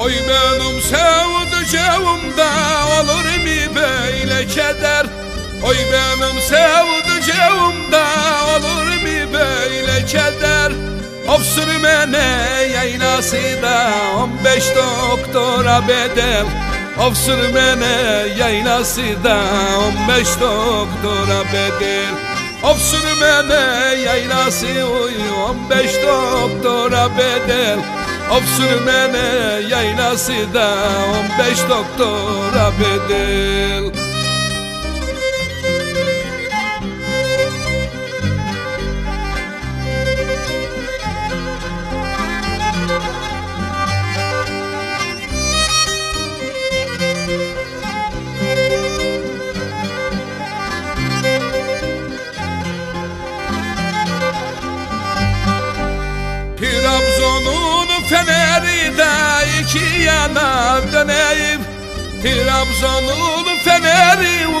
Oy benim sevdiceğimde olur mu böyle keder. Oy benim sevdiceğimde olur mu böyle keder. Of sürmene yaylası da 15 doktora bedel. Of sürmene yaylası da 15 doktora bedel. Of sürmene yaylası uy 15 doktora bedel Of sürmene yaylası da 15 doktora bedel Trabzon'un feneri o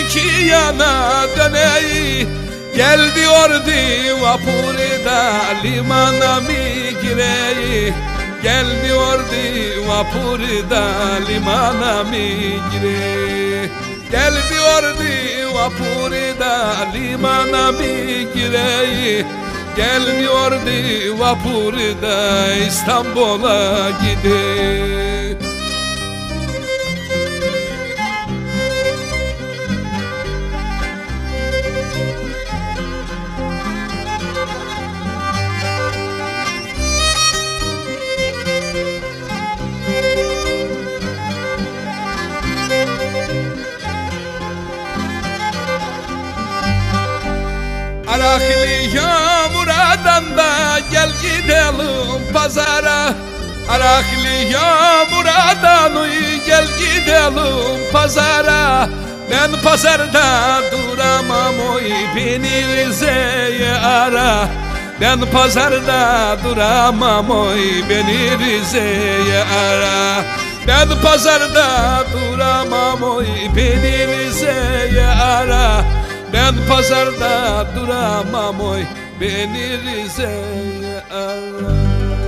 iki yana döneyim Gel diyordu vapuru da limana mi gireyim Gel diyordu vapuru da limana mi gireyim Gel diyordu vapuru da limana mi gireyim Gelmiyordu vapurda İstanbul'a gidip Araklı yağmuradan da gel gidelim pazara. Araklı yağmuradan uy gel gidelim pazara. Ben pazarda duramam oy beni Rize'ye ara. Ben pazarda duramam oy beni Rize'ye ara. Ben pazarda duramam oy beni Rize'ye ara ben pazarda duramam oy Beni Rize'ye ara